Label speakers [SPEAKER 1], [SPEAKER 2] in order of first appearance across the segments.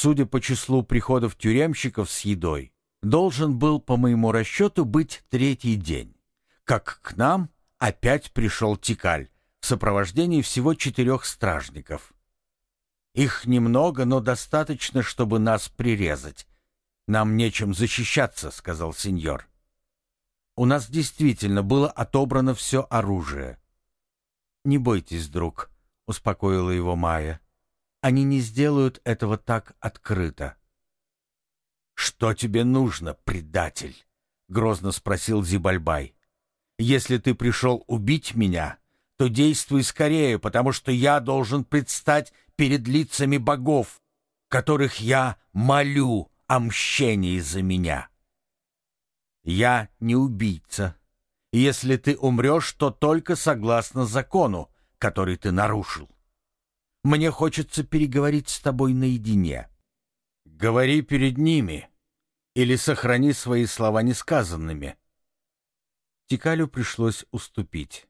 [SPEAKER 1] судя по числу приходов тюремщиков с едой, должен был, по моему расчету, быть третий день, как к нам опять пришел Тикаль в сопровождении всего четырех стражников. Их немного, но достаточно, чтобы нас прирезать. Нам нечем защищаться, сказал сеньор. У нас действительно было отобрано все оружие. Не бойтесь, друг, успокоила его Майя. Они не сделают этого так открыто. Что тебе нужно, предатель? грозно спросил Зибальбай. Если ты пришел убить меня, то действуй скорее, потому что я должен предстать перед лицами богов, которых я молю о мщении за меня. Я не убийца. Если ты умрешь, то только согласно закону, который ты нарушил. Мне хочется переговорить с тобой наедине. Говори перед ними или сохрани свои слова несказанными. Тикалю пришлось уступить.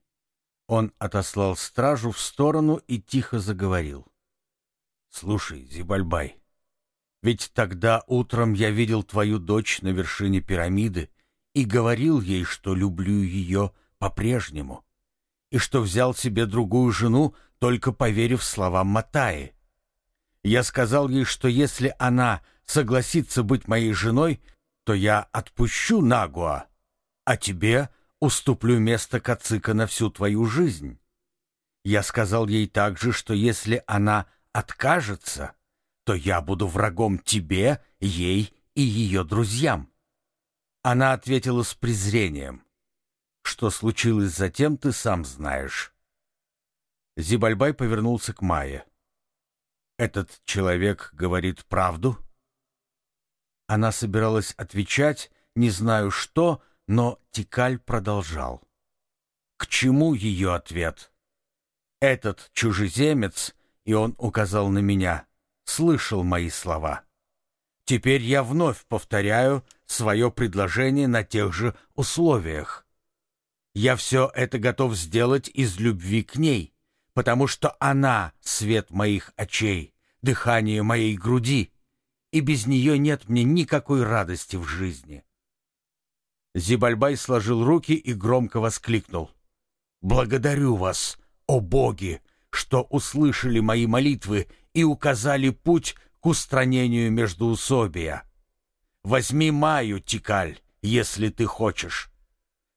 [SPEAKER 1] Он отослал стражу в сторону и тихо заговорил. «Слушай, Зибальбай, ведь тогда утром я видел твою дочь на вершине пирамиды и говорил ей, что люблю ее по-прежнему, и что взял себе другую жену, только поверив словам Матаи. Я сказал ей, что если она согласится быть моей женой, то я отпущу Нагуа, а тебе — уступлю место Кацика на всю твою жизнь. Я сказал ей также, что если она откажется, то я буду врагом тебе, ей и ее друзьям. Она ответила с презрением. Что случилось затем, ты сам знаешь. Зибальбай повернулся к Майе. «Этот человек говорит правду?» Она собиралась отвечать, не знаю что, но Тикаль продолжал. К чему ее ответ? Этот чужеземец, и он указал на меня, слышал мои слова. Теперь я вновь повторяю свое предложение на тех же условиях. Я все это готов сделать из любви к ней, потому что она — свет моих очей, дыхание моей груди, и без нее нет мне никакой радости в жизни. Зибальбай сложил руки и громко воскликнул. «Благодарю вас, о боги, что услышали мои молитвы и указали путь к устранению междоусобия. Возьми Маю, Тикаль, если ты хочешь.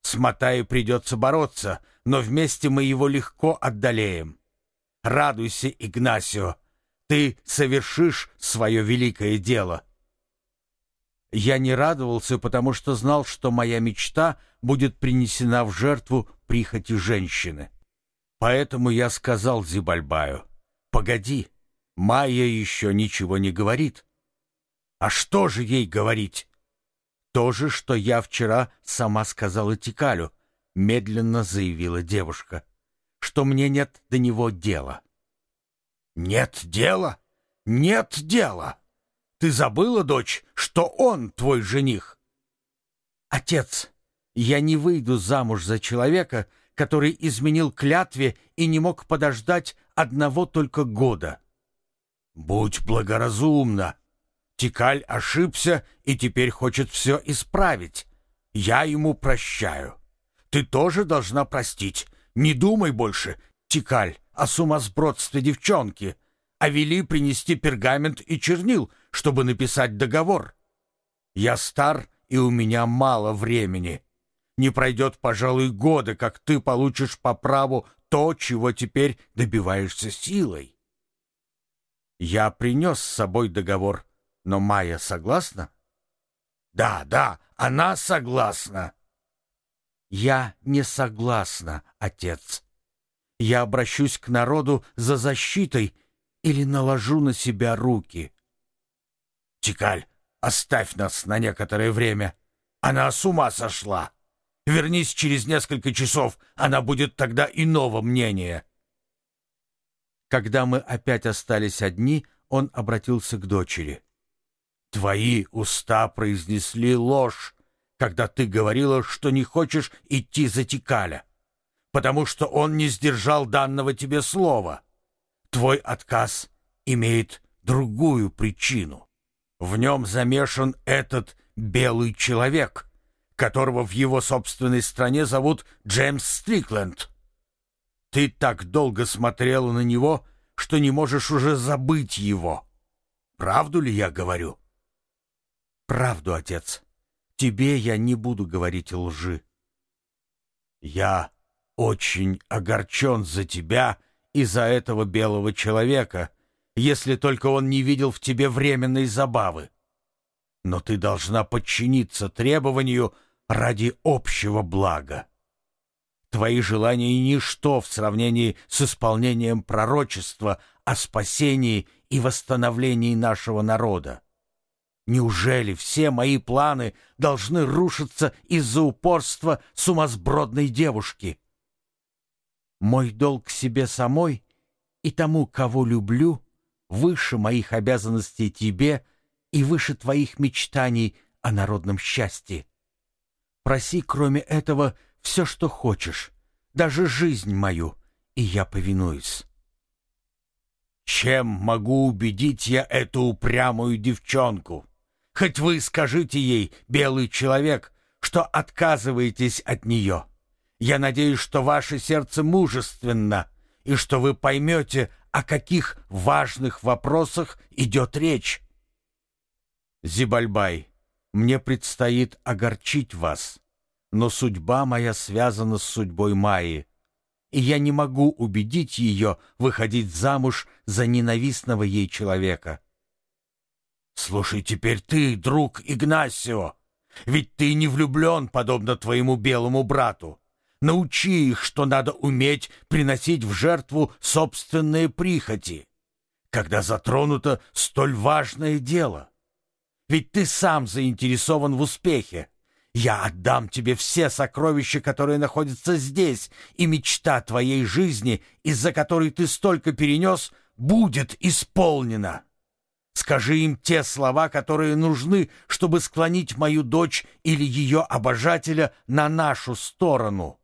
[SPEAKER 1] С Матаей придется бороться, но вместе мы его легко отдалеем. Радуйся, Игнасио, ты совершишь свое великое дело». Я не радовался, потому что знал, что моя мечта будет принесена в жертву прихоти женщины. Поэтому я сказал Зибальбаю, «Погоди, Майя еще ничего не говорит». «А что же ей говорить?» «То же, что я вчера сама сказала Тикалю», — медленно заявила девушка, «что мне нет до него дела». «Нет дела? Нет дела!» Ты забыла, дочь, что он твой жених? Отец, я не выйду замуж за человека, который изменил клятве и не мог подождать одного только года. Будь благоразумна. Тикаль ошибся и теперь хочет все исправить. Я ему прощаю. Ты тоже должна простить. Не думай больше, Тикаль, о сумасбродстве девчонки, а вели принести пергамент и чернил, чтобы написать договор. Я стар, и у меня мало времени. Не пройдет, пожалуй, года, как ты получишь по праву то, чего теперь добиваешься силой. Я принес с собой договор, но Майя согласна? Да, да, она согласна. Я не согласна, отец. Я обращусь к народу за защитой или наложу на себя руки. Тикаль, оставь нас на некоторое время. Она с ума сошла. Вернись через несколько часов, она будет тогда иного мнения. Когда мы опять остались одни, он обратился к дочери. Твои уста произнесли ложь, когда ты говорила, что не хочешь идти за Тикаля, потому что он не сдержал данного тебе слова. Твой отказ имеет другую причину. В нем замешан этот белый человек, которого в его собственной стране зовут Джеймс Стрикленд. Ты так долго смотрела на него, что не можешь уже забыть его. Правду ли я говорю?
[SPEAKER 2] Правду, отец. Тебе я не буду говорить лжи.
[SPEAKER 1] Я очень огорчен за тебя и за этого белого человека, если только он не видел в тебе временной забавы. Но ты должна подчиниться требованию ради общего блага. Твои желания — ничто в сравнении с исполнением пророчества о спасении и восстановлении нашего народа. Неужели все мои планы должны рушиться из-за упорства сумасбродной девушки?
[SPEAKER 2] Мой долг себе самой и тому, кого люблю, выше моих обязанностей тебе и выше твоих мечтаний о народном счастье. Проси, кроме этого, все, что хочешь, даже жизнь мою, и я повинуюсь.
[SPEAKER 1] Чем могу убедить я эту упрямую девчонку? Хоть вы скажите ей, белый человек, что отказываетесь от нее. Я надеюсь, что ваше сердце мужественно, и что вы поймете, о каких важных вопросах идет речь. Зибальбай, мне предстоит огорчить вас, но судьба моя связана с судьбой Майи, и я не могу убедить ее выходить замуж за ненавистного ей человека. Слушай теперь ты, друг Игнасио, ведь ты не влюблен, подобно твоему белому брату. Научи их, что надо уметь приносить в жертву собственные прихоти, когда затронуто столь важное дело. Ведь ты сам заинтересован в успехе. Я отдам тебе все сокровища, которые находятся здесь, и мечта твоей жизни, из-за которой ты столько перенес, будет исполнена. Скажи им те слова, которые нужны, чтобы склонить мою дочь или ее обожателя на нашу сторону.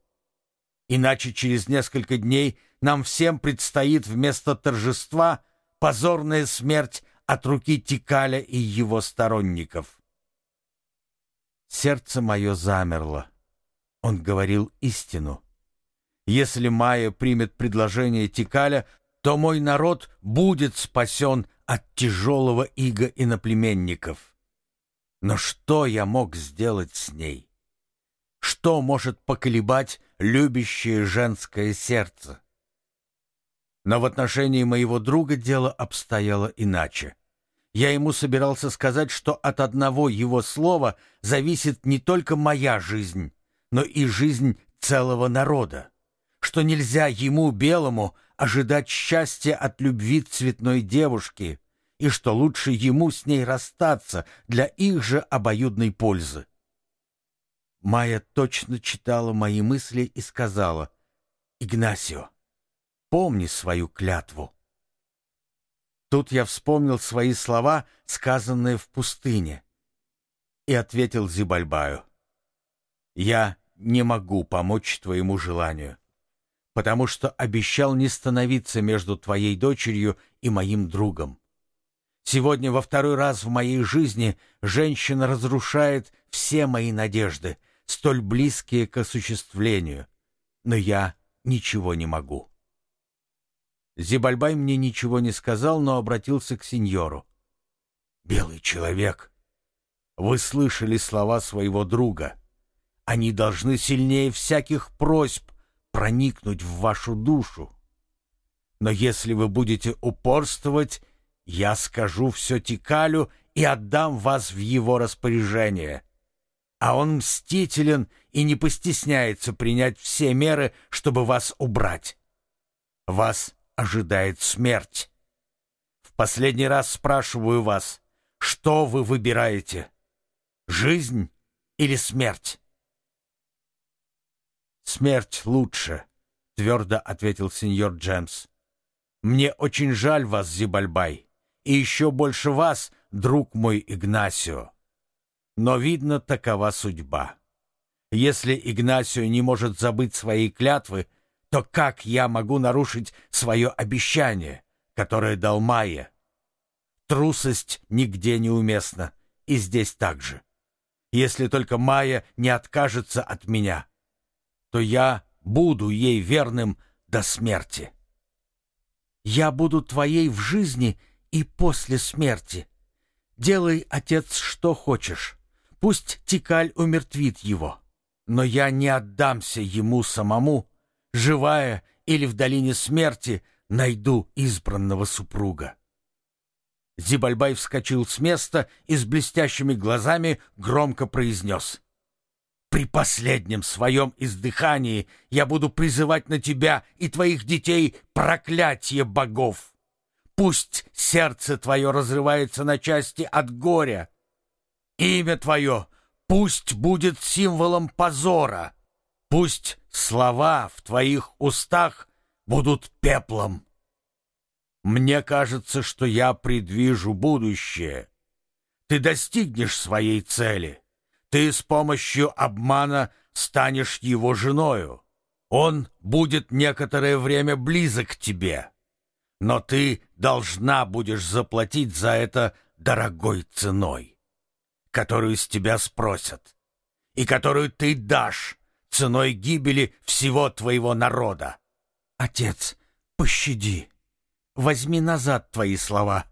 [SPEAKER 1] Иначе через несколько дней нам всем предстоит вместо торжества позорная смерть от руки Тикаля и его сторонников.
[SPEAKER 2] Сердце мое замерло. Он говорил истину. Если Майя примет предложение Тикаля, то мой народ будет спасен от тяжелого ига иноплеменников. Но что я мог сделать с ней? Что может поколебать любящее женское сердце? Но в отношении моего друга дело обстояло иначе. Я ему собирался сказать, что от одного его слова зависит не только моя жизнь, но и жизнь целого народа, что нельзя ему, белому, ожидать счастья от любви цветной девушки, и что лучше ему с ней расстаться для их же обоюдной пользы. Майя точно читала мои мысли и сказала, «Игнасио, помни свою клятву». Тут я вспомнил свои слова, сказанные в пустыне, и ответил Зибальбаю, «Я не могу помочь твоему желанию потому что обещал не становиться между твоей дочерью и моим другом. Сегодня во второй раз в моей жизни женщина разрушает все мои надежды, столь близкие к осуществлению, но я ничего не могу. Зибальбай мне ничего не сказал, но обратился к сеньору. «Белый человек, вы слышали слова своего друга. Они должны сильнее всяких просьб проникнуть в вашу душу. Но если вы будете упорствовать, я скажу все Тикалю и отдам вас в его распоряжение. А он мстителен и не постесняется принять все меры, чтобы вас убрать. Вас ожидает смерть. В последний раз спрашиваю вас, что вы выбираете? Жизнь или смерть? «Смерть лучше», — твердо ответил сеньор Джемс. «Мне очень жаль вас, Зибальбай, и еще больше вас, друг мой Игнасио. Но, видно, такова судьба. Если Игнасио не может забыть свои клятвы, то как я могу нарушить свое обещание, которое дал Майя?
[SPEAKER 1] Трусость нигде не уместна, и здесь также. Если только Майя не откажется от меня, то я буду ей верным до смерти. Я буду твоей в жизни и после смерти. Делай, отец, что хочешь. Пусть Тикаль умертвит его. Но я не отдамся ему самому, живая или в долине смерти найду избранного супруга. Зибальбай вскочил с места и с блестящими глазами громко произнес. «При последнем своем издыхании я буду призывать на тебя и твоих детей проклятие богов. Пусть сердце твое разрывается на части от горя. Имя твое пусть будет символом позора. Пусть слова в твоих устах будут пеплом. Мне кажется, что я предвижу будущее. Ты достигнешь своей цели. Ты с помощью обмана станешь его женою. Он будет некоторое время близок к тебе. Но ты должна будешь заплатить за это дорогой ценой, которую с тебя спросят, и которую ты дашь ценой гибели всего твоего народа. Отец, пощади возьми назад твои слова.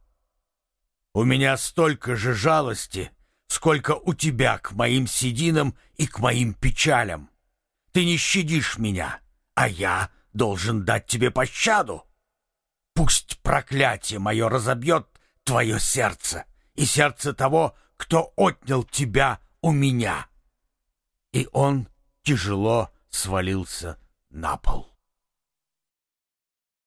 [SPEAKER 1] У меня столько же жалости, сколько у тебя к моим сединам и к моим печалям. Ты не щадишь меня, а я должен дать тебе пощаду. Пусть проклятие мое разобьет твое сердце и сердце того, кто отнял тебя у меня. И он тяжело свалился на пол.